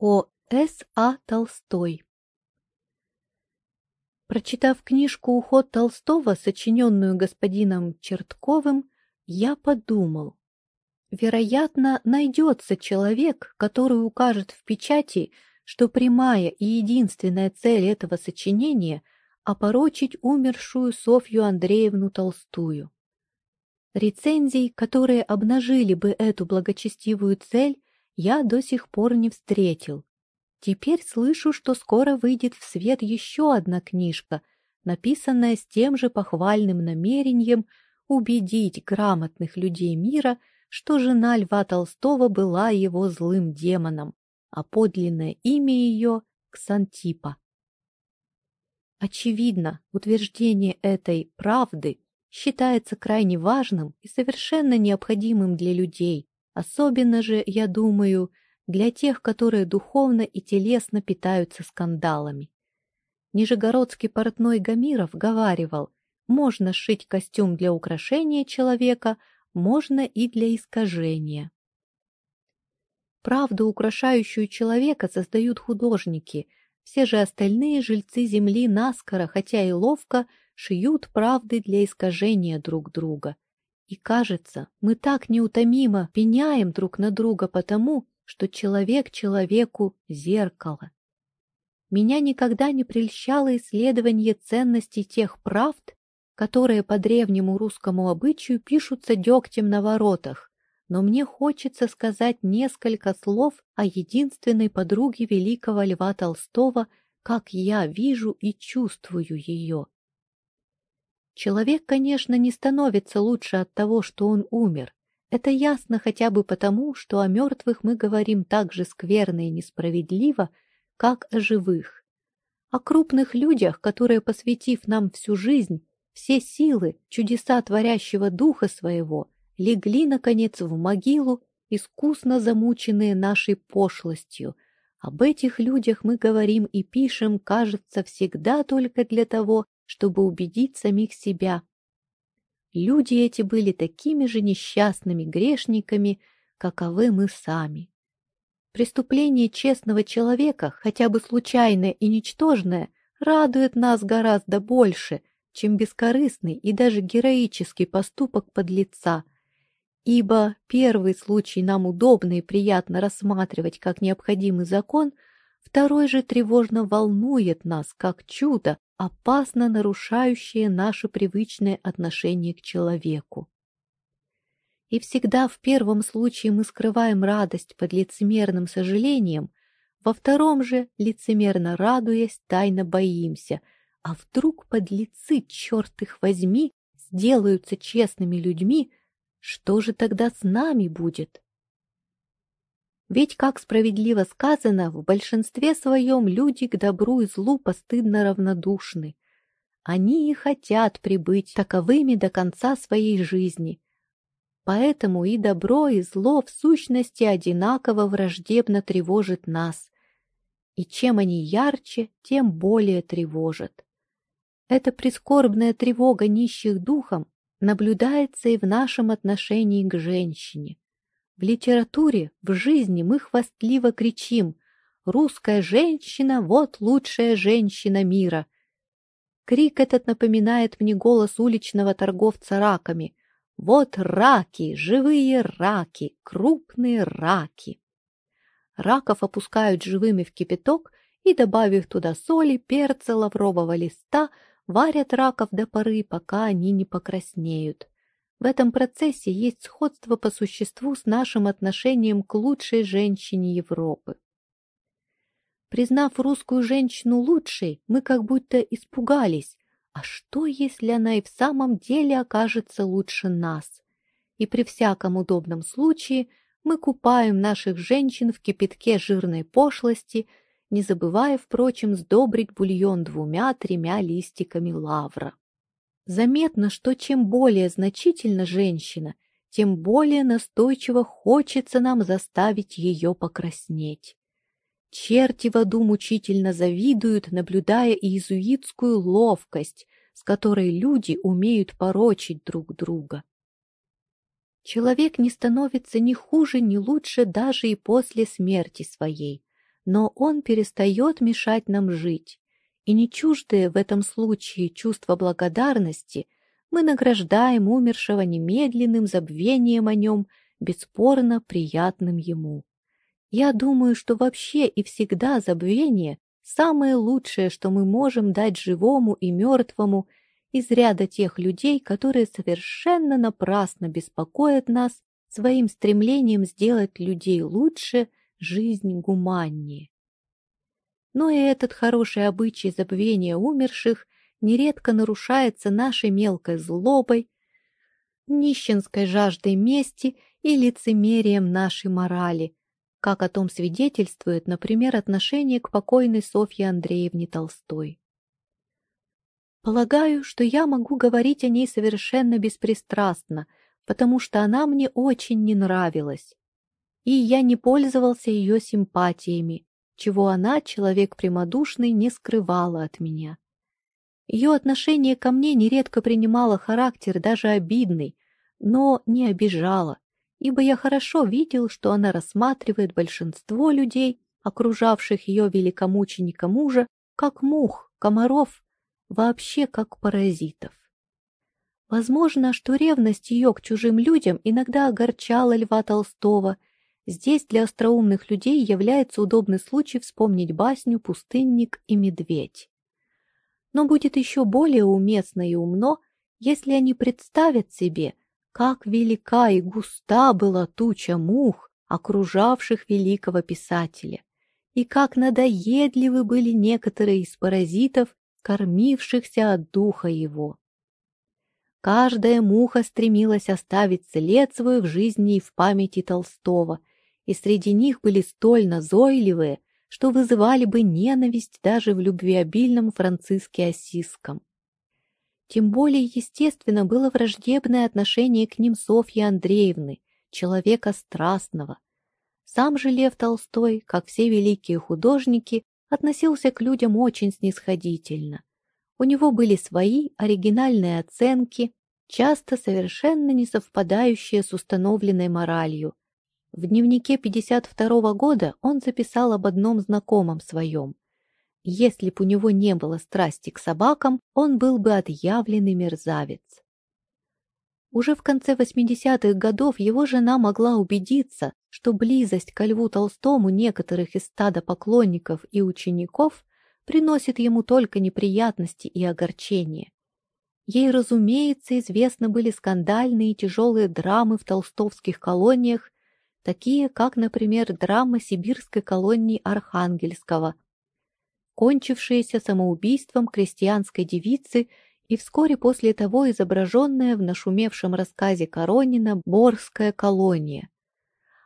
О. С. А. Толстой Прочитав книжку «Уход Толстого», сочиненную господином Чертковым, я подумал, вероятно, найдется человек, который укажет в печати, что прямая и единственная цель этого сочинения – опорочить умершую Софью Андреевну Толстую. Рецензий, которые обнажили бы эту благочестивую цель, я до сих пор не встретил. Теперь слышу, что скоро выйдет в свет еще одна книжка, написанная с тем же похвальным намерением убедить грамотных людей мира, что жена Льва Толстого была его злым демоном, а подлинное имя ее — Ксантипа. Очевидно, утверждение этой правды считается крайне важным и совершенно необходимым для людей, Особенно же, я думаю, для тех, которые духовно и телесно питаются скандалами. Нижегородский портной Гамиров говаривал, можно сшить костюм для украшения человека, можно и для искажения. Правду, украшающую человека, создают художники. Все же остальные жильцы земли наскоро, хотя и ловко, шьют правды для искажения друг друга. И кажется, мы так неутомимо пеняем друг на друга потому, что человек человеку зеркало. Меня никогда не прельщало исследование ценностей тех правд, которые по древнему русскому обычаю пишутся дегтем на воротах, но мне хочется сказать несколько слов о единственной подруге великого Льва Толстого, как я вижу и чувствую ее. Человек, конечно, не становится лучше от того, что он умер. Это ясно хотя бы потому, что о мертвых мы говорим так же скверно и несправедливо, как о живых. О крупных людях, которые, посвятив нам всю жизнь, все силы, чудеса творящего духа своего, легли, наконец, в могилу, искусно замученные нашей пошлостью. Об этих людях мы говорим и пишем, кажется, всегда только для того, чтобы убедить самих себя. Люди эти были такими же несчастными грешниками, каковы мы сами. Преступление честного человека, хотя бы случайное и ничтожное, радует нас гораздо больше, чем бескорыстный и даже героический поступок подлеца, ибо первый случай нам удобно и приятно рассматривать как необходимый закон, второй же тревожно волнует нас как чудо, опасно нарушающее наше привычное отношение к человеку. И всегда в первом случае мы скрываем радость под лицемерным сожалением, во втором же, лицемерно радуясь, тайно боимся, а вдруг подлецы, черт их возьми, сделаются честными людьми, что же тогда с нами будет? Ведь, как справедливо сказано, в большинстве своем люди к добру и злу постыдно равнодушны. Они и хотят прибыть таковыми до конца своей жизни. Поэтому и добро, и зло в сущности одинаково враждебно тревожит нас. И чем они ярче, тем более тревожат. Эта прискорбная тревога нищих духом наблюдается и в нашем отношении к женщине. В литературе, в жизни мы хвастливо кричим «Русская женщина – вот лучшая женщина мира!» Крик этот напоминает мне голос уличного торговца раками. «Вот раки, живые раки, крупные раки!» Раков опускают живыми в кипяток и, добавив туда соли, перца, лаврового листа, варят раков до поры, пока они не покраснеют. В этом процессе есть сходство по существу с нашим отношением к лучшей женщине Европы. Признав русскую женщину лучшей, мы как будто испугались. А что, если она и в самом деле окажется лучше нас? И при всяком удобном случае мы купаем наших женщин в кипятке жирной пошлости, не забывая, впрочем, сдобрить бульон двумя-тремя листиками лавра. Заметно, что чем более значительна женщина, тем более настойчиво хочется нам заставить ее покраснеть. Черти в аду мучительно завидуют, наблюдая иезуитскую ловкость, с которой люди умеют порочить друг друга. Человек не становится ни хуже, ни лучше даже и после смерти своей, но он перестает мешать нам жить. И не чуждые в этом случае чувство благодарности, мы награждаем умершего немедленным забвением о нем, бесспорно приятным ему. Я думаю, что вообще и всегда забвение – самое лучшее, что мы можем дать живому и мертвому из ряда тех людей, которые совершенно напрасно беспокоят нас своим стремлением сделать людей лучше, жизнь гуманнее. Но и этот хороший обычай забвения умерших нередко нарушается нашей мелкой злобой, нищенской жаждой мести и лицемерием нашей морали, как о том свидетельствует, например, отношение к покойной Софье Андреевне Толстой. Полагаю, что я могу говорить о ней совершенно беспристрастно, потому что она мне очень не нравилась. И я не пользовался ее симпатиями, чего она, человек прямодушный, не скрывала от меня. Ее отношение ко мне нередко принимало характер даже обидный, но не обижало, ибо я хорошо видел, что она рассматривает большинство людей, окружавших ее великомученика мужа, как мух, комаров, вообще как паразитов. Возможно, что ревность ее к чужим людям иногда огорчала Льва Толстого. Здесь для остроумных людей является удобный случай вспомнить басню «Пустынник и медведь». Но будет еще более уместно и умно, если они представят себе, как велика и густа была туча мух, окружавших великого писателя, и как надоедливы были некоторые из паразитов, кормившихся от духа его. Каждая муха стремилась оставить след свой в жизни и в памяти Толстого, и среди них были столь назойливые, что вызывали бы ненависть даже в любвеобильном Франциске Осиском. Тем более естественно было враждебное отношение к ним Софьи Андреевны, человека страстного. Сам же Лев Толстой, как все великие художники, относился к людям очень снисходительно. У него были свои оригинальные оценки, часто совершенно не совпадающие с установленной моралью. В дневнике 52 года он записал об одном знакомом своем. Если б у него не было страсти к собакам, он был бы отъявленный мерзавец. Уже в конце 80-х годов его жена могла убедиться, что близость ко Льву Толстому некоторых из стада поклонников и учеников приносит ему только неприятности и огорчения. Ей, разумеется, известны были скандальные и тяжелые драмы в толстовских колониях, такие как, например, драма сибирской колонии Архангельского, кончившаяся самоубийством крестьянской девицы и вскоре после того изображенная в нашумевшем рассказе Коронина «Борская колония».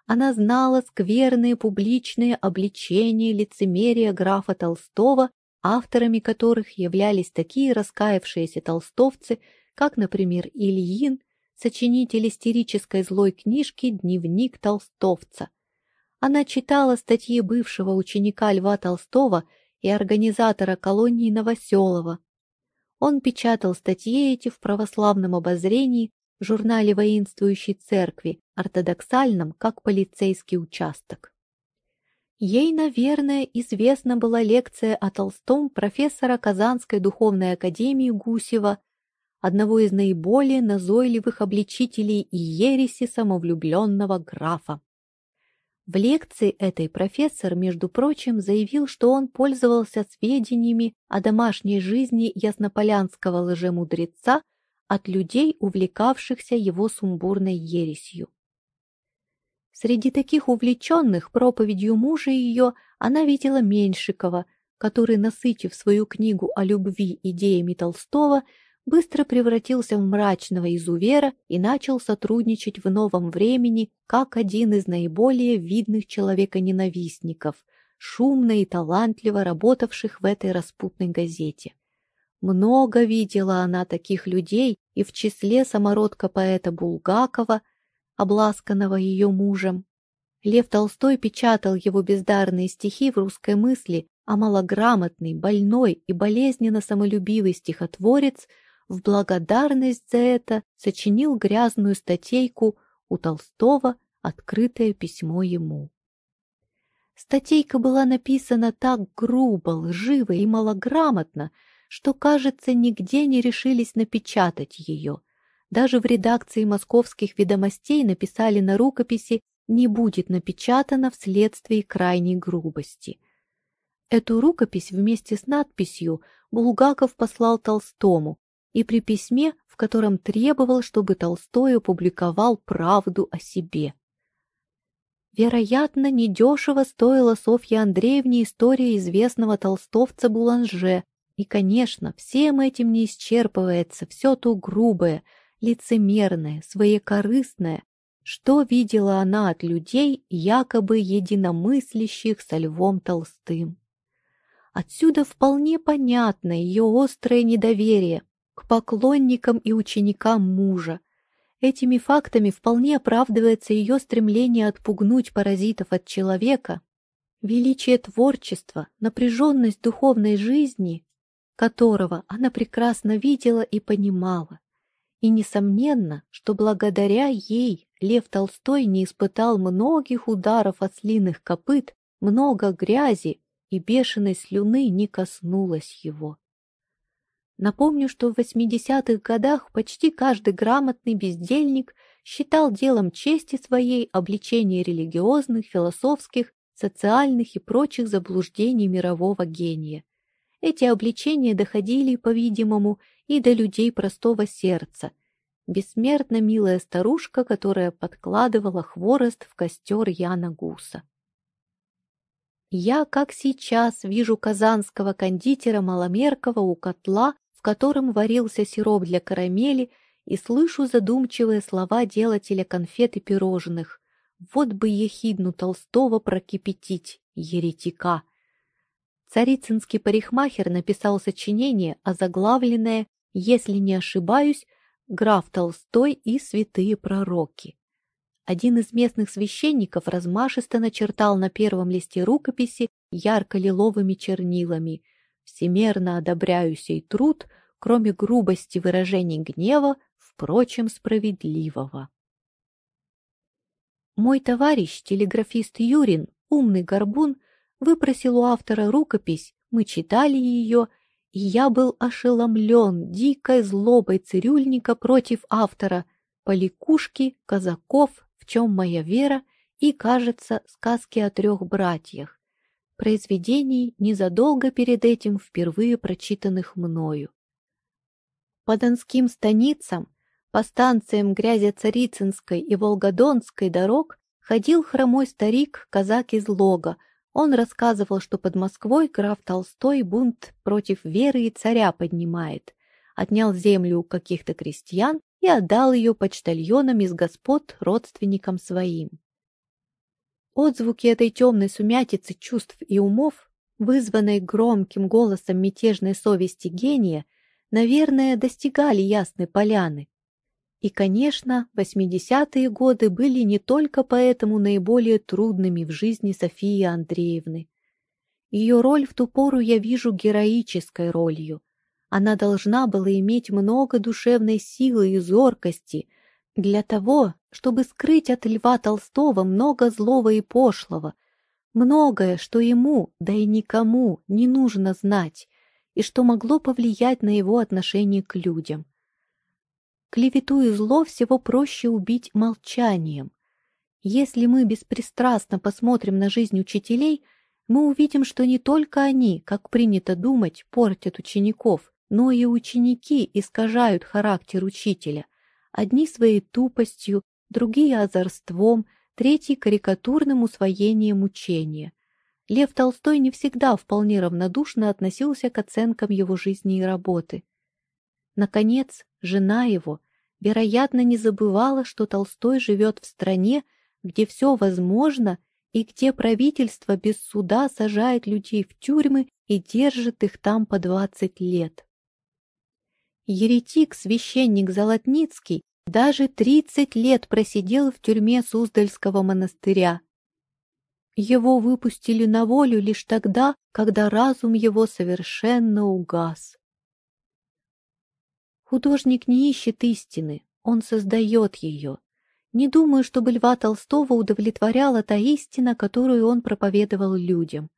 Она знала скверные публичные обличения лицемерия графа Толстого, авторами которых являлись такие раскаявшиеся толстовцы, как, например, Ильин, сочинитель истерической злой книжки «Дневник толстовца». Она читала статьи бывшего ученика Льва Толстого и организатора колонии Новоселова. Он печатал статьи эти в православном обозрении в журнале воинствующей церкви, ортодоксальном, как полицейский участок. Ей, наверное, известна была лекция о Толстом профессора Казанской духовной академии Гусева, одного из наиболее назойливых обличителей и ереси самовлюбленного графа. В лекции этой профессор, между прочим, заявил, что он пользовался сведениями о домашней жизни яснополянского лжемудреца от людей, увлекавшихся его сумбурной ересью. Среди таких увлеченных проповедью мужа ее она видела Меньшикова, который, насытив свою книгу о любви идеями Толстого, быстро превратился в мрачного изувера и начал сотрудничать в новом времени как один из наиболее видных человеконенавистников, шумно и талантливо работавших в этой распутной газете. Много видела она таких людей, и в числе самородка поэта Булгакова, обласканного ее мужем. Лев Толстой печатал его бездарные стихи в русской мысли, а малограмотный, больной и болезненно самолюбивый стихотворец в благодарность за это сочинил грязную статейку у Толстого «Открытое письмо ему». Статейка была написана так грубо, лживо и малограмотно, что, кажется, нигде не решились напечатать ее. Даже в редакции московских ведомостей написали на рукописи «не будет напечатано вследствие крайней грубости». Эту рукопись вместе с надписью Булгаков послал Толстому и при письме, в котором требовал, чтобы Толстой опубликовал правду о себе. Вероятно, недешево стоила Софье Андреевне история известного толстовца Буланже, и, конечно, всем этим не исчерпывается все то грубое, лицемерное, своекорыстное, что видела она от людей, якобы единомыслящих со Львом Толстым. Отсюда вполне понятно ее острое недоверие к поклонникам и ученикам мужа, Этими фактами вполне оправдывается ее стремление отпугнуть паразитов от человека, величие творчества, напряженность духовной жизни, которого она прекрасно видела и понимала. И несомненно, что благодаря ей Лев Толстой не испытал многих ударов ослиных копыт, много грязи, и бешеной слюны не коснулась его. Напомню, что в 80-х годах почти каждый грамотный бездельник считал делом чести своей обличение религиозных, философских, социальных и прочих заблуждений мирового гения. Эти обличения доходили, по-видимому, и до людей простого сердца. Бессмертно милая старушка, которая подкладывала хворост в костер Яна Гуса. Я, как сейчас, вижу казанского кондитера Маломеркова у котла в котором варился сироп для карамели, и слышу задумчивые слова делателя конфет и пирожных. Вот бы ехидну Толстого прокипятить, еретика. Царицынский парикмахер написал сочинение, озаглавленное, если не ошибаюсь, «Граф Толстой и святые пророки». Один из местных священников размашисто начертал на первом листе рукописи ярко-лиловыми чернилами всемерно одобряю сей труд, кроме грубости выражений гнева, впрочем, справедливого. Мой товарищ, телеграфист Юрин, умный горбун, выпросил у автора рукопись, мы читали ее, и я был ошеломлен дикой злобой цирюльника против автора, поликушки, казаков, в чем моя вера, и, кажется, сказки о трех братьях произведений, незадолго перед этим впервые прочитанных мною. По донским станицам, по станциям Грязя-Царицынской и Волгодонской дорог ходил хромой старик, казак из Лога. Он рассказывал, что под Москвой граф Толстой бунт против веры и царя поднимает. Отнял землю у каких-то крестьян и отдал ее почтальонам из господ родственникам своим. Отзвуки этой темной сумятицы чувств и умов, вызванной громким голосом мятежной совести гения, наверное, достигали ясной поляны. И, конечно, 80-е годы были не только поэтому наиболее трудными в жизни Софии Андреевны. Ее роль в ту пору я вижу героической ролью. Она должна была иметь много душевной силы и зоркости – для того, чтобы скрыть от Льва Толстого много злого и пошлого, многое, что ему, да и никому, не нужно знать, и что могло повлиять на его отношение к людям. Клевету и зло всего проще убить молчанием. Если мы беспристрастно посмотрим на жизнь учителей, мы увидим, что не только они, как принято думать, портят учеников, но и ученики искажают характер учителя одни своей тупостью, другие озорством, третьи карикатурным усвоением учения. Лев Толстой не всегда вполне равнодушно относился к оценкам его жизни и работы. Наконец, жена его, вероятно, не забывала, что Толстой живет в стране, где все возможно и где правительство без суда сажает людей в тюрьмы и держит их там по двадцать лет. Еретик, священник Золотницкий, даже тридцать лет просидел в тюрьме Суздальского монастыря. Его выпустили на волю лишь тогда, когда разум его совершенно угас. Художник не ищет истины, он создает ее. Не думаю, чтобы Льва Толстого удовлетворяла та истина, которую он проповедовал людям.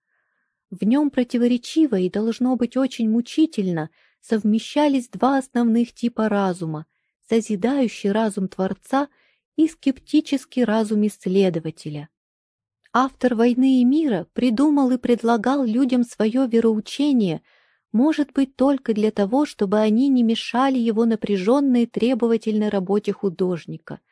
В нем противоречиво и должно быть очень мучительно совмещались два основных типа разума – созидающий разум Творца и скептический разум исследователя. Автор «Войны и мира» придумал и предлагал людям свое вероучение, может быть, только для того, чтобы они не мешали его напряженной требовательной работе художника –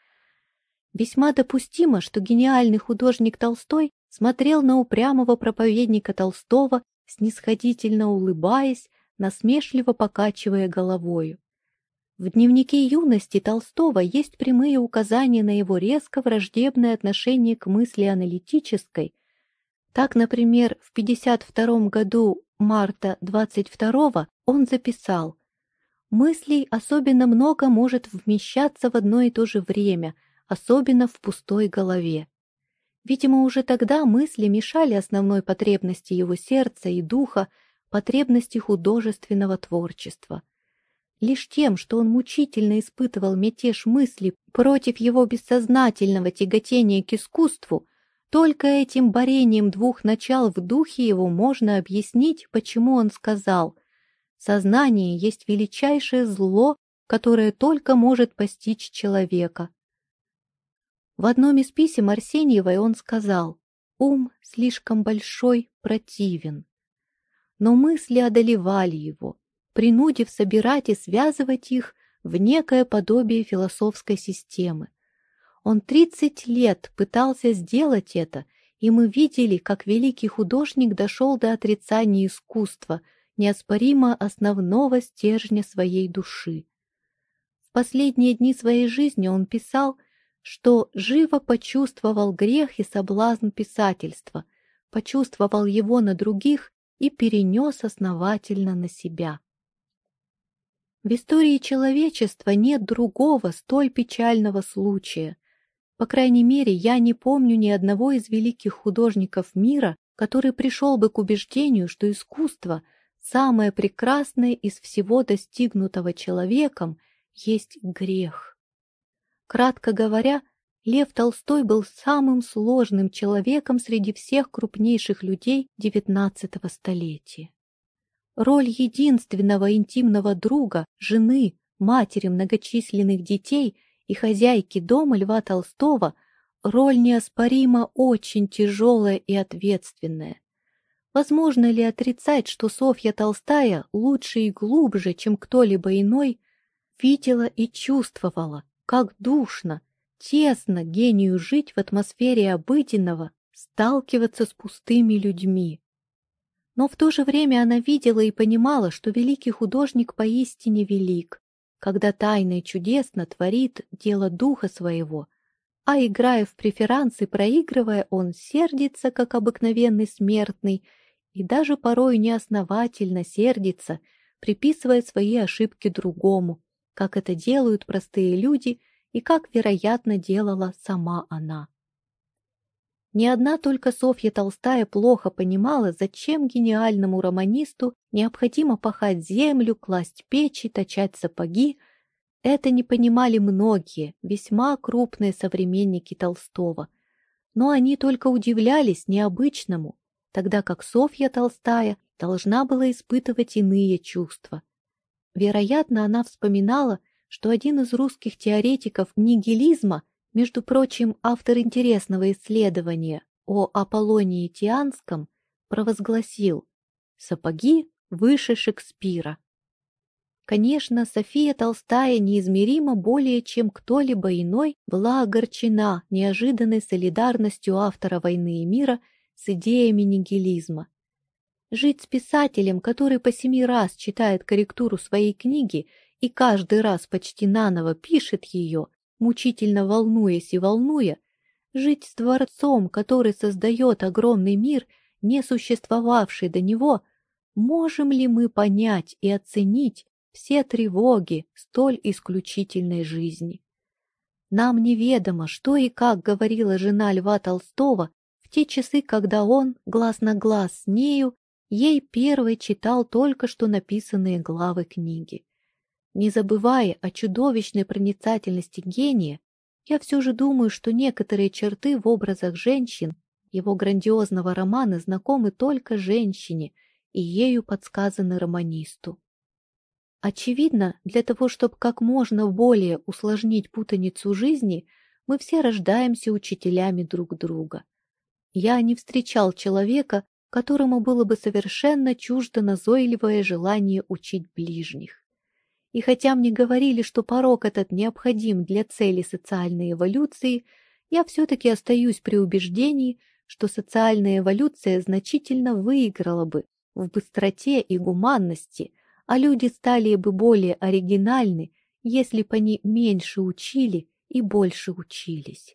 Весьма допустимо, что гениальный художник Толстой смотрел на упрямого проповедника Толстого, снисходительно улыбаясь, насмешливо покачивая головою. В дневнике юности Толстого есть прямые указания на его резко враждебное отношение к мысли аналитической. Так, например, в 52 году марта 22 он записал «Мыслей особенно много может вмещаться в одно и то же время – особенно в пустой голове. Видимо, уже тогда мысли мешали основной потребности его сердца и духа, потребности художественного творчества. Лишь тем, что он мучительно испытывал мятеж мысли против его бессознательного тяготения к искусству, только этим борением двух начал в духе его можно объяснить, почему он сказал «Сознание есть величайшее зло, которое только может постичь человека, в одном из писем Арсеньевой он сказал «Ум слишком большой, противен». Но мысли одолевали его, принудив собирать и связывать их в некое подобие философской системы. Он тридцать лет пытался сделать это, и мы видели, как великий художник дошел до отрицания искусства, неоспоримо основного стержня своей души. В последние дни своей жизни он писал – что живо почувствовал грех и соблазн писательства, почувствовал его на других и перенес основательно на себя. В истории человечества нет другого столь печального случая. По крайней мере, я не помню ни одного из великих художников мира, который пришел бы к убеждению, что искусство, самое прекрасное из всего достигнутого человеком, есть грех. Кратко говоря, Лев Толстой был самым сложным человеком среди всех крупнейших людей XIX столетия. Роль единственного интимного друга, жены, матери многочисленных детей и хозяйки дома Льва Толстого – роль неоспоримо очень тяжелая и ответственная. Возможно ли отрицать, что Софья Толстая лучше и глубже, чем кто-либо иной, видела и чувствовала, как душно, тесно гению жить в атмосфере обыденного, сталкиваться с пустыми людьми. Но в то же время она видела и понимала, что великий художник поистине велик, когда тайно и чудесно творит дело духа своего, а играя в преферансы, проигрывая, он сердится, как обыкновенный смертный, и даже порой неосновательно сердится, приписывая свои ошибки другому, как это делают простые люди и как, вероятно, делала сама она. Ни одна только Софья Толстая плохо понимала, зачем гениальному романисту необходимо пахать землю, класть печи, точать сапоги. Это не понимали многие, весьма крупные современники Толстого. Но они только удивлялись необычному, тогда как Софья Толстая должна была испытывать иные чувства. Вероятно, она вспоминала, что один из русских теоретиков нигилизма, между прочим, автор интересного исследования о Аполлонии Тианском, провозгласил «Сапоги выше Шекспира». Конечно, София Толстая неизмеримо более чем кто-либо иной была огорчена неожиданной солидарностью автора «Войны и мира» с идеями нигилизма. Жить с писателем, который по семи раз читает корректуру своей книги и каждый раз почти наново пишет ее, мучительно волнуясь и волнуя, жить с творцом, который создает огромный мир, не существовавший до него, можем ли мы понять и оценить все тревоги столь исключительной жизни? Нам неведомо, что и как говорила жена Льва Толстого в те часы, когда он, глаз на глаз с нею, ей первой читал только что написанные главы книги. Не забывая о чудовищной проницательности гения, я все же думаю, что некоторые черты в образах женщин его грандиозного романа знакомы только женщине и ею подсказаны романисту. Очевидно, для того, чтобы как можно более усложнить путаницу жизни, мы все рождаемся учителями друг друга. Я не встречал человека, которому было бы совершенно чуждо назойливое желание учить ближних. И хотя мне говорили, что порог этот необходим для цели социальной эволюции, я все-таки остаюсь при убеждении, что социальная эволюция значительно выиграла бы в быстроте и гуманности, а люди стали бы более оригинальны, если бы они меньше учили и больше учились.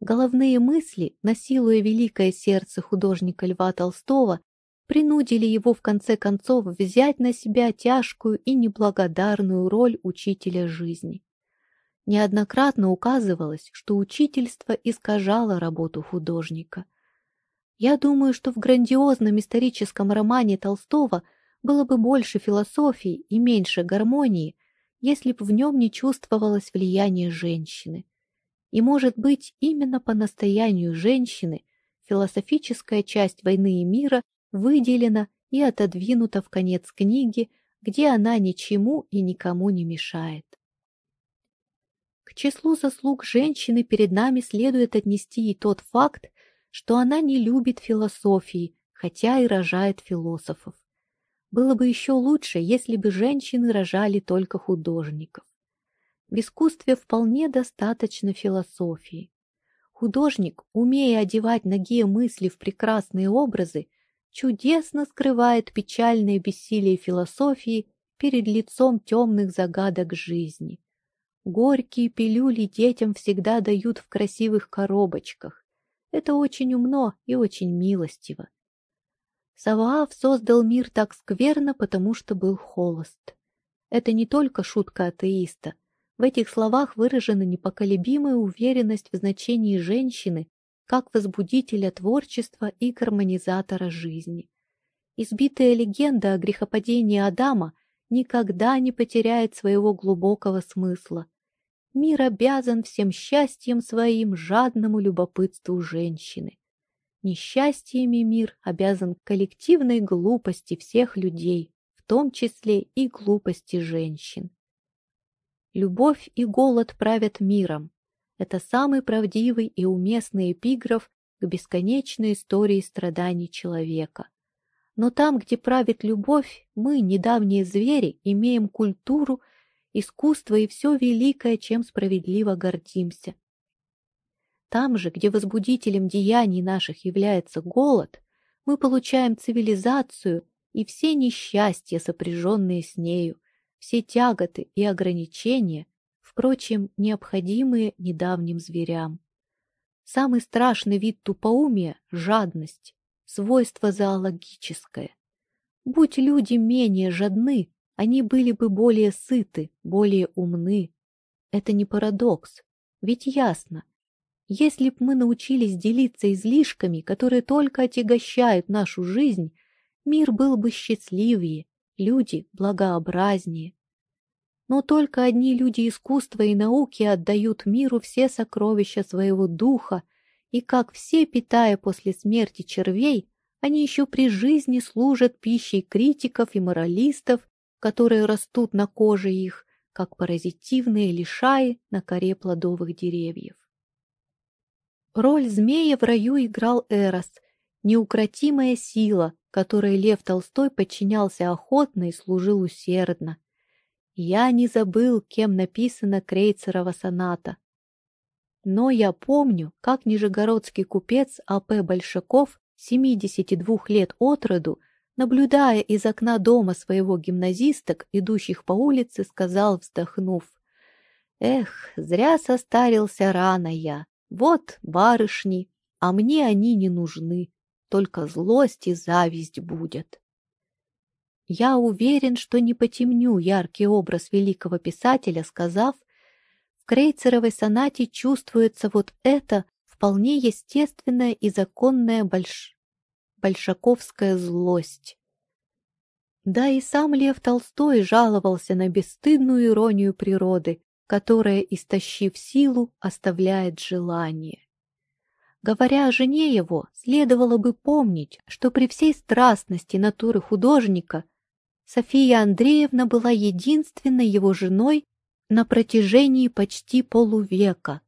Головные мысли, насилуя великое сердце художника Льва Толстого, принудили его в конце концов взять на себя тяжкую и неблагодарную роль учителя жизни. Неоднократно указывалось, что учительство искажало работу художника. Я думаю, что в грандиозном историческом романе Толстого было бы больше философии и меньше гармонии, если бы в нем не чувствовалось влияние женщины. И, может быть, именно по настоянию женщины философическая часть «Войны и мира» выделена и отодвинута в конец книги, где она ничему и никому не мешает. К числу заслуг женщины перед нами следует отнести и тот факт, что она не любит философии, хотя и рожает философов. Было бы еще лучше, если бы женщины рожали только художников. В искусстве вполне достаточно философии. Художник, умея одевать ноги мысли в прекрасные образы, чудесно скрывает печальное бессилие философии перед лицом темных загадок жизни. Горькие пилюли детям всегда дают в красивых коробочках. Это очень умно и очень милостиво. Саваав создал мир так скверно, потому что был холост. Это не только шутка атеиста. В этих словах выражена непоколебимая уверенность в значении женщины как возбудителя творчества и гармонизатора жизни. Избитая легенда о грехопадении Адама никогда не потеряет своего глубокого смысла. Мир обязан всем счастьем своим жадному любопытству женщины. Несчастьями мир обязан коллективной глупости всех людей, в том числе и глупости женщин. Любовь и голод правят миром. Это самый правдивый и уместный эпиграф к бесконечной истории страданий человека. Но там, где правит любовь, мы, недавние звери, имеем культуру искусство и все великое, чем справедливо гордимся. Там же, где возбудителем деяний наших является голод, мы получаем цивилизацию и все несчастья, сопряженные с нею, все тяготы и ограничения, впрочем, необходимые недавним зверям. Самый страшный вид тупоумия — жадность, свойство зоологическое. Будь люди менее жадны, они были бы более сыты, более умны. Это не парадокс, ведь ясно. Если б мы научились делиться излишками, которые только отягощают нашу жизнь, мир был бы счастливее, люди благообразнее. Но только одни люди искусства и науки отдают миру все сокровища своего духа, и как все, питая после смерти червей, они еще при жизни служат пищей критиков и моралистов которые растут на коже их, как паразитивные лишаи на коре плодовых деревьев. Роль змея в раю играл Эрос, неукротимая сила, которой Лев Толстой подчинялся охотно и служил усердно. Я не забыл, кем написана Крейцерова соната. Но я помню, как нижегородский купец А.П. Большаков, 72 лет от роду, наблюдая из окна дома своего гимназисток, идущих по улице, сказал, вздохнув, «Эх, зря состарился рано я. Вот барышни, а мне они не нужны, только злость и зависть будет». Я уверен, что не потемню яркий образ великого писателя, сказав, в Крейцеровой сонате чувствуется вот это вполне естественное и законное больш большаковская злость. Да и сам Лев Толстой жаловался на бесстыдную иронию природы, которая, истощив силу, оставляет желание. Говоря о жене его, следовало бы помнить, что при всей страстности натуры художника София Андреевна была единственной его женой на протяжении почти полувека.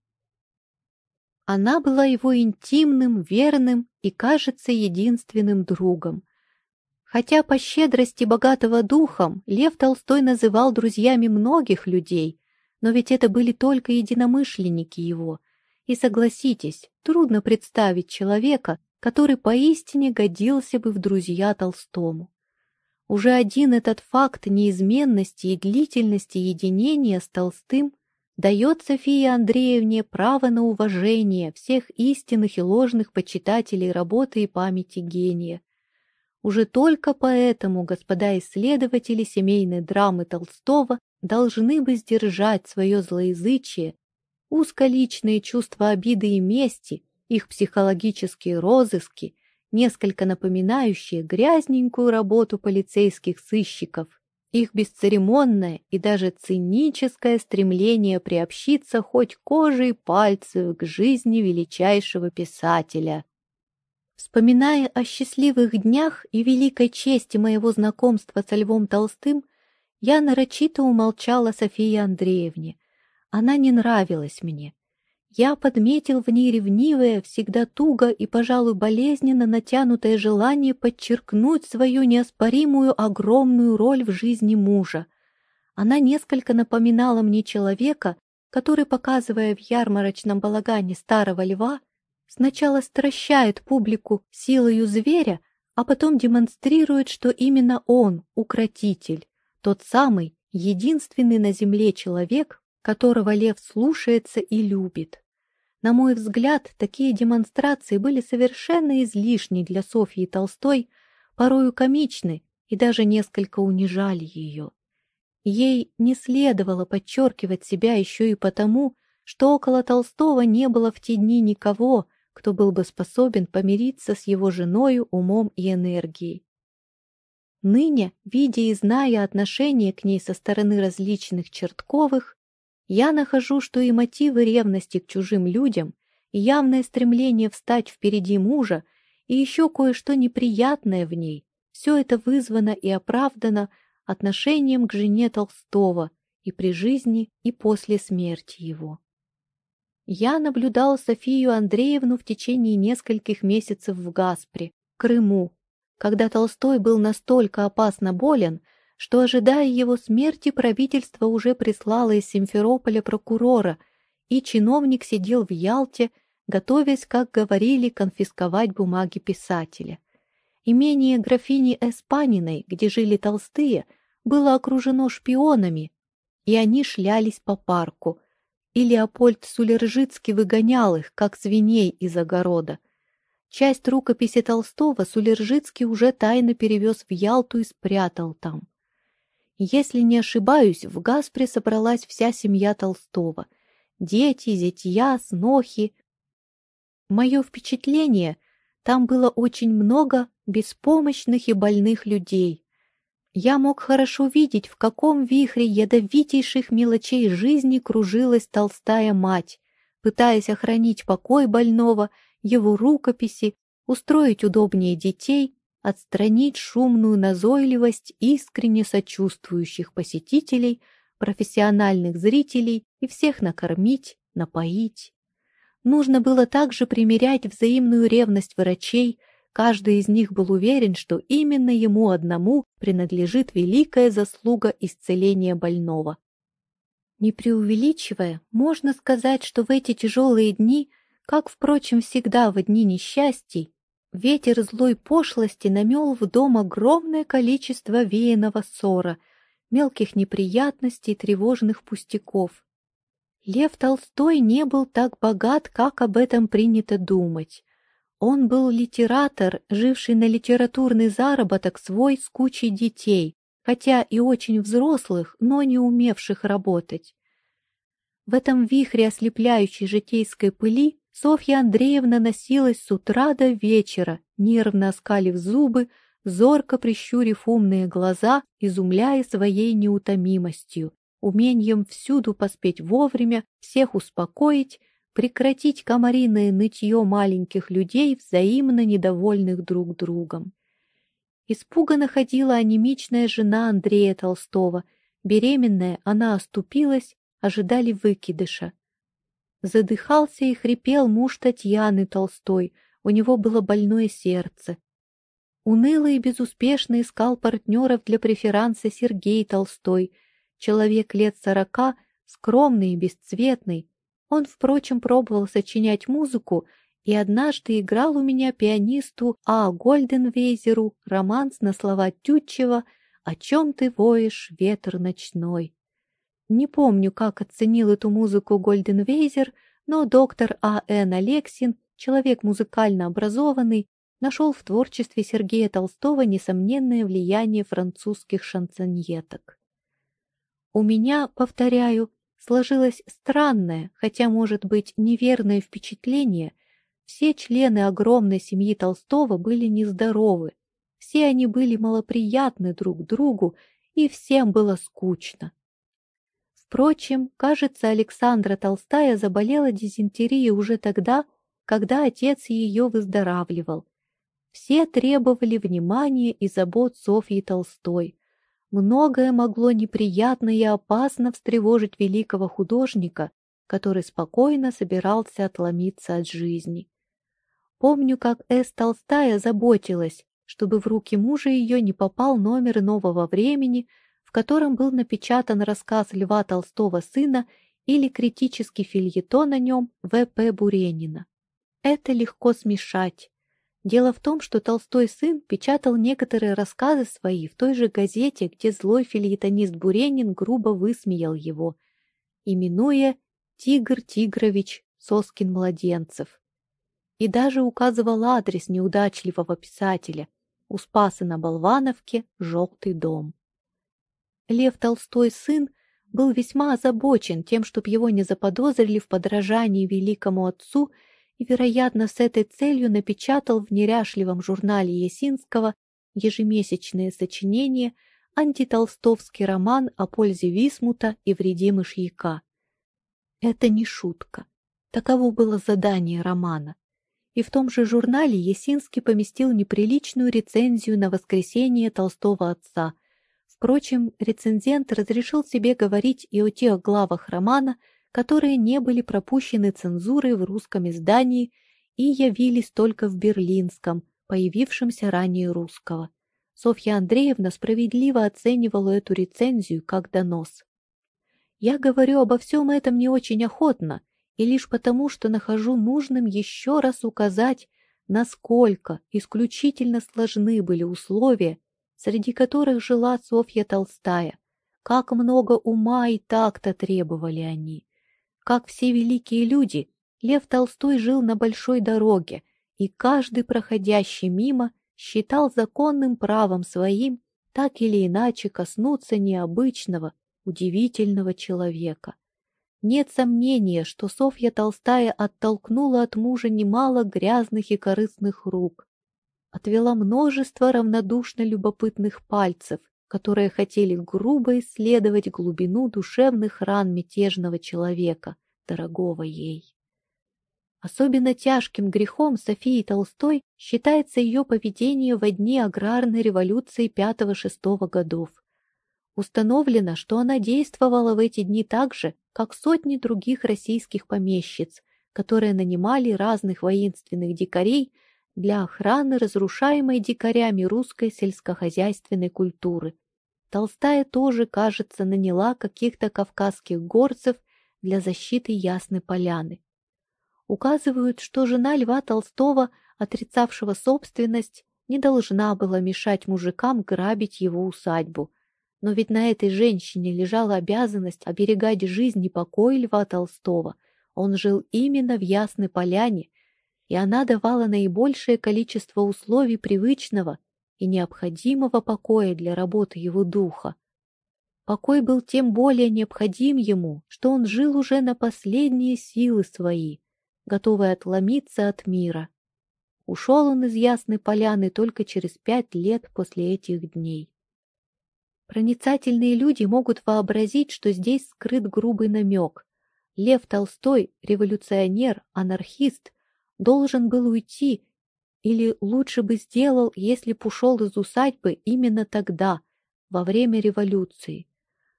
Она была его интимным, верным и, кажется, единственным другом. Хотя по щедрости богатого духом Лев Толстой называл друзьями многих людей, но ведь это были только единомышленники его. И согласитесь, трудно представить человека, который поистине годился бы в друзья Толстому. Уже один этот факт неизменности и длительности единения с Толстым дает Софии Андреевне право на уважение всех истинных и ложных почитателей работы и памяти гения. Уже только поэтому господа исследователи семейной драмы Толстого должны бы сдержать свое злоязычие, узколичные чувства обиды и мести, их психологические розыски, несколько напоминающие грязненькую работу полицейских сыщиков, их бесцеремонное и даже циническое стремление приобщиться хоть кожей пальцев к жизни величайшего писателя. Вспоминая о счастливых днях и великой чести моего знакомства со Львом Толстым, я нарочито умолчала Софии Андреевне. Она не нравилась мне. Я подметил в ней ревнивое, всегда туго и, пожалуй, болезненно натянутое желание подчеркнуть свою неоспоримую огромную роль в жизни мужа. Она несколько напоминала мне человека, который, показывая в ярмарочном балагане старого льва, Сначала стращает публику силою зверя, а потом демонстрирует, что именно он — укротитель, тот самый, единственный на земле человек, которого лев слушается и любит. На мой взгляд, такие демонстрации были совершенно излишни для Софьи Толстой, порою комичны и даже несколько унижали ее. Ей не следовало подчеркивать себя еще и потому, что около Толстого не было в те дни никого, кто был бы способен помириться с его женою умом и энергией. Ныне, видя и зная отношение к ней со стороны различных Чертковых, я нахожу, что и мотивы ревности к чужим людям, и явное стремление встать впереди мужа, и еще кое-что неприятное в ней, все это вызвано и оправдано отношением к жене Толстого и при жизни, и после смерти его. Я наблюдал Софию Андреевну в течение нескольких месяцев в Гаспре, Крыму, когда Толстой был настолько опасно болен, что, ожидая его смерти, правительство уже прислало из Симферополя прокурора, и чиновник сидел в Ялте, готовясь, как говорили, конфисковать бумаги писателя. Имение графини Эспаниной, где жили Толстые, было окружено шпионами, и они шлялись по парку – и Леопольд Сулержицкий выгонял их, как свиней из огорода. Часть рукописи Толстого Сулержицкий уже тайно перевез в Ялту и спрятал там. Если не ошибаюсь, в Гаспре собралась вся семья Толстого. Дети, зятья, снохи. Мое впечатление, там было очень много беспомощных и больных людей, я мог хорошо видеть, в каком вихре ядовитейших мелочей жизни кружилась толстая мать, пытаясь охранить покой больного, его рукописи, устроить удобнее детей, отстранить шумную назойливость искренне сочувствующих посетителей, профессиональных зрителей и всех накормить, напоить. Нужно было также примерять взаимную ревность врачей, Каждый из них был уверен, что именно ему одному принадлежит великая заслуга исцеления больного. Не преувеличивая, можно сказать, что в эти тяжелые дни, как, впрочем, всегда в дни несчастий, ветер злой пошлости намел в дом огромное количество веяного ссора, мелких неприятностей, тревожных пустяков. Лев Толстой не был так богат, как об этом принято думать. Он был литератор, живший на литературный заработок свой с кучей детей, хотя и очень взрослых, но не умевших работать. В этом вихре ослепляющей житейской пыли Софья Андреевна носилась с утра до вечера, нервно оскалив зубы, зорко прищурив умные глаза, изумляя своей неутомимостью, умением всюду поспеть вовремя, всех успокоить, прекратить комариное нытье маленьких людей, взаимно недовольных друг другом. Испуганно ходила анемичная жена Андрея Толстого. Беременная, она оступилась, ожидали выкидыша. Задыхался и хрипел муж Татьяны Толстой, у него было больное сердце. Уныло и безуспешно искал партнеров для преферанса Сергей Толстой, человек лет сорока, скромный и бесцветный. Он, впрочем, пробовал сочинять музыку и однажды играл у меня пианисту А. Гольденвейзеру романс на слова Тютчева «О чем ты воешь, ветер ночной». Не помню, как оценил эту музыку Гольденвейзер, но доктор А. Н. Алексин, человек музыкально образованный, нашел в творчестве Сергея Толстого несомненное влияние французских шансоньеток. У меня, повторяю, сложилось странное, хотя, может быть, неверное впечатление. Все члены огромной семьи Толстого были нездоровы, все они были малоприятны друг другу, и всем было скучно. Впрочем, кажется, Александра Толстая заболела дизентерией уже тогда, когда отец ее выздоравливал. Все требовали внимания и забот Софьи Толстой. Многое могло неприятно и опасно встревожить великого художника, который спокойно собирался отломиться от жизни. Помню, как С. Толстая заботилась, чтобы в руки мужа ее не попал номер нового времени, в котором был напечатан рассказ Льва Толстого сына или критический фильетон о нем В.П. Буренина. Это легко смешать. Дело в том, что Толстой сын печатал некоторые рассказы свои в той же газете, где злой фильетонист Буренин грубо высмеял его, именуя «Тигр Тигрович Соскин-Младенцев». И даже указывал адрес неудачливого писателя у Спаса на Болвановке «Желтый дом». Лев Толстой сын был весьма озабочен тем, чтобы его не заподозрили в подражании великому отцу и, вероятно, с этой целью напечатал в неряшливом журнале Есинского ежемесячное сочинение антитолстовский роман о пользе Висмута и вреде мышьяка. Это не шутка. Таково было задание романа. И в том же журнале Есинский поместил неприличную рецензию на воскресение Толстого отца – Впрочем, рецензент разрешил себе говорить и о тех главах романа, которые не были пропущены цензурой в русском издании и явились только в берлинском, появившемся ранее русского. Софья Андреевна справедливо оценивала эту рецензию как донос. Я говорю обо всем этом не очень охотно, и лишь потому, что нахожу нужным еще раз указать, насколько исключительно сложны были условия, среди которых жила Софья Толстая. Как много ума и такта требовали они. Как все великие люди, Лев Толстой жил на большой дороге, и каждый проходящий мимо считал законным правом своим так или иначе коснуться необычного, удивительного человека. Нет сомнения, что Софья Толстая оттолкнула от мужа немало грязных и корыстных рук, отвела множество равнодушно любопытных пальцев, которые хотели грубо исследовать глубину душевных ран мятежного человека, дорогого ей. Особенно тяжким грехом Софии Толстой считается ее поведение в дни аграрной революции 5-6 годов. Установлено, что она действовала в эти дни так же, как сотни других российских помещиц, которые нанимали разных воинственных дикарей для охраны разрушаемой дикарями русской сельскохозяйственной культуры. Толстая тоже, кажется, наняла каких-то кавказских горцев для защиты Ясной Поляны. Указывают, что жена Льва Толстого, отрицавшего собственность, не должна была мешать мужикам грабить его усадьбу. Но ведь на этой женщине лежала обязанность оберегать жизнь и покой Льва Толстого. Он жил именно в Ясной Поляне, и она давала наибольшее количество условий привычного и необходимого покоя для работы его духа. Покой был тем более необходим ему, что он жил уже на последние силы свои, готовый отломиться от мира. Ушел он из Ясной Поляны только через пять лет после этих дней. Проницательные люди могут вообразить, что здесь скрыт грубый намек. Лев Толстой, революционер, анархист, должен был уйти, или лучше бы сделал, если б ушел из усадьбы именно тогда, во время революции.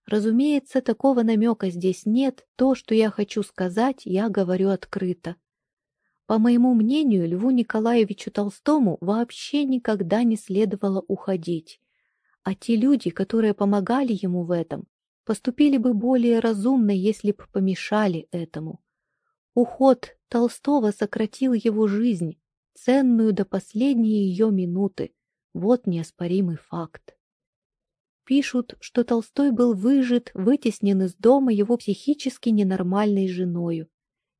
Разумеется, такого намека здесь нет, то, что я хочу сказать, я говорю открыто. По моему мнению, Льву Николаевичу Толстому вообще никогда не следовало уходить. А те люди, которые помогали ему в этом, поступили бы более разумно, если бы помешали этому. Уход Толстого сократил его жизнь, ценную до последней ее минуты. Вот неоспоримый факт. Пишут, что Толстой был выжит, вытеснен из дома его психически ненормальной женою.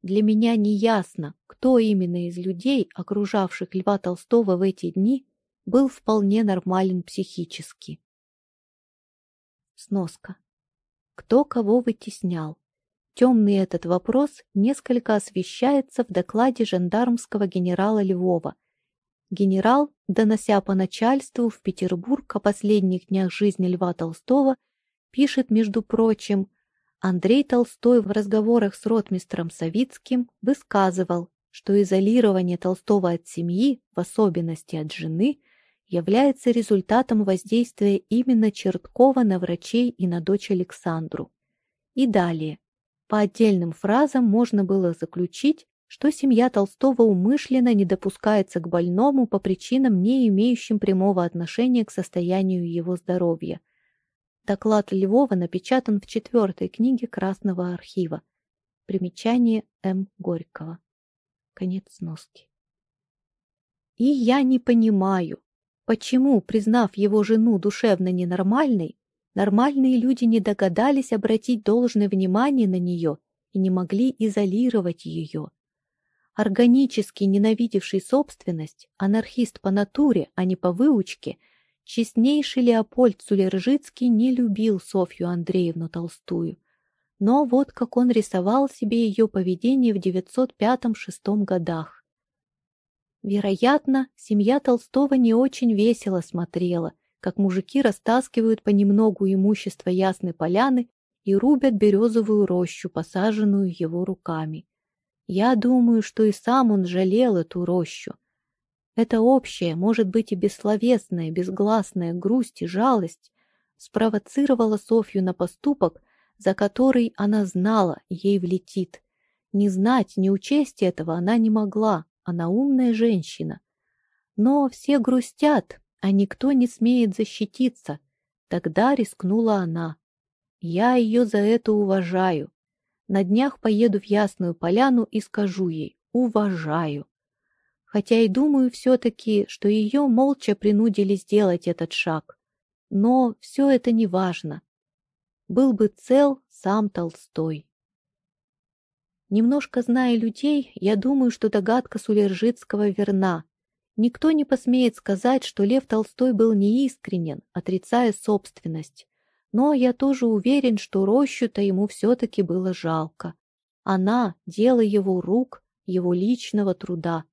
Для меня не ясно, кто именно из людей, окружавших Льва Толстого в эти дни, был вполне нормален психически. Сноска. Кто кого вытеснял? Темный этот вопрос несколько освещается в докладе жандармского генерала Львова. Генерал, донося по начальству в Петербург о последних днях жизни Льва Толстого, пишет, между прочим, Андрей Толстой в разговорах с ротмистром Савицким высказывал, что изолирование Толстого от семьи, в особенности от жены, является результатом воздействия именно Черткова на врачей и на дочь Александру. И далее. По отдельным фразам можно было заключить, что семья Толстого умышленно не допускается к больному по причинам, не имеющим прямого отношения к состоянию его здоровья, Доклад Львова напечатан в четвертой книге Красного архива. Примечание М. Горького. Конец сноски. И я не понимаю, почему, признав его жену душевно ненормальной, нормальные люди не догадались обратить должное внимание на нее и не могли изолировать ее. Органически ненавидевший собственность, анархист по натуре, а не по выучке – Честнейший Леопольд Сулержицкий не любил Софью Андреевну Толстую. Но вот как он рисовал себе ее поведение в 905-6 годах. Вероятно, семья Толстого не очень весело смотрела, как мужики растаскивают понемногу имущество Ясной Поляны и рубят березовую рощу, посаженную его руками. Я думаю, что и сам он жалел эту рощу, эта общая, может быть и бессловесная, безгласная грусть и жалость спровоцировала Софью на поступок, за который она знала, ей влетит. Не знать, не учесть этого она не могла, она умная женщина. Но все грустят, а никто не смеет защититься. Тогда рискнула она. Я ее за это уважаю. На днях поеду в Ясную Поляну и скажу ей «уважаю» хотя и думаю все-таки, что ее молча принудили сделать этот шаг. Но все это не важно. Был бы цел сам Толстой. Немножко зная людей, я думаю, что догадка Сулержицкого верна. Никто не посмеет сказать, что Лев Толстой был неискренен, отрицая собственность. Но я тоже уверен, что рощу-то ему все-таки было жалко. Она — дело его рук, его личного труда.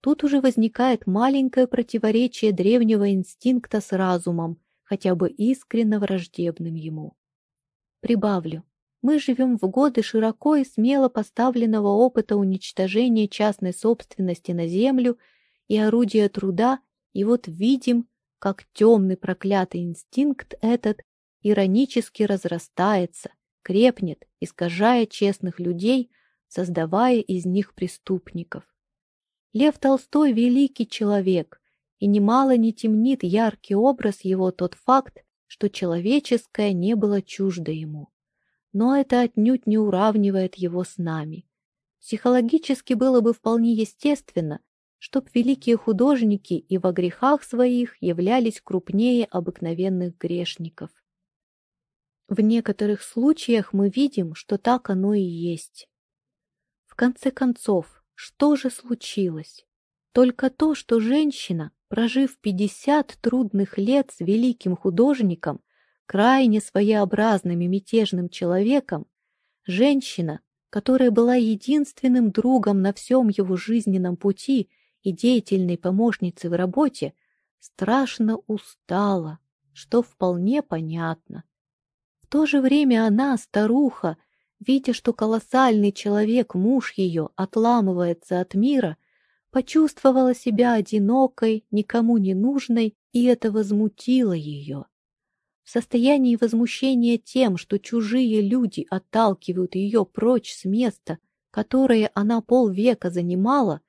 Тут уже возникает маленькое противоречие древнего инстинкта с разумом, хотя бы искренно враждебным ему. Прибавлю, мы живем в годы широко и смело поставленного опыта уничтожения частной собственности на землю и орудия труда, и вот видим, как темный проклятый инстинкт этот иронически разрастается, крепнет, искажая честных людей, создавая из них преступников. Лев Толстой — великий человек, и немало не темнит яркий образ его тот факт, что человеческое не было чуждо ему. Но это отнюдь не уравнивает его с нами. Психологически было бы вполне естественно, чтоб великие художники и во грехах своих являлись крупнее обыкновенных грешников. В некоторых случаях мы видим, что так оно и есть. В конце концов, что же случилось? Только то, что женщина, прожив пятьдесят трудных лет с великим художником, крайне своеобразным и мятежным человеком, женщина, которая была единственным другом на всем его жизненном пути и деятельной помощницей в работе, страшно устала, что вполне понятно. В то же время она, старуха, видя, что колоссальный человек, муж ее, отламывается от мира, почувствовала себя одинокой, никому не нужной, и это возмутило ее. В состоянии возмущения тем, что чужие люди отталкивают ее прочь с места, которое она полвека занимала,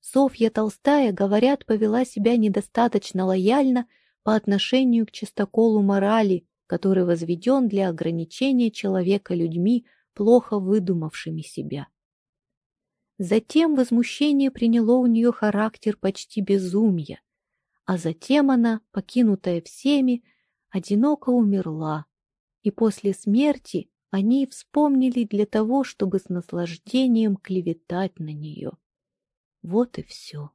Софья Толстая, говорят, повела себя недостаточно лояльно по отношению к чистоколу морали, который возведен для ограничения человека людьми, плохо выдумавшими себя. Затем возмущение приняло у нее характер почти безумия, а затем она, покинутая всеми, одиноко умерла, и после смерти они вспомнили для того, чтобы с наслаждением клеветать на нее. Вот и все.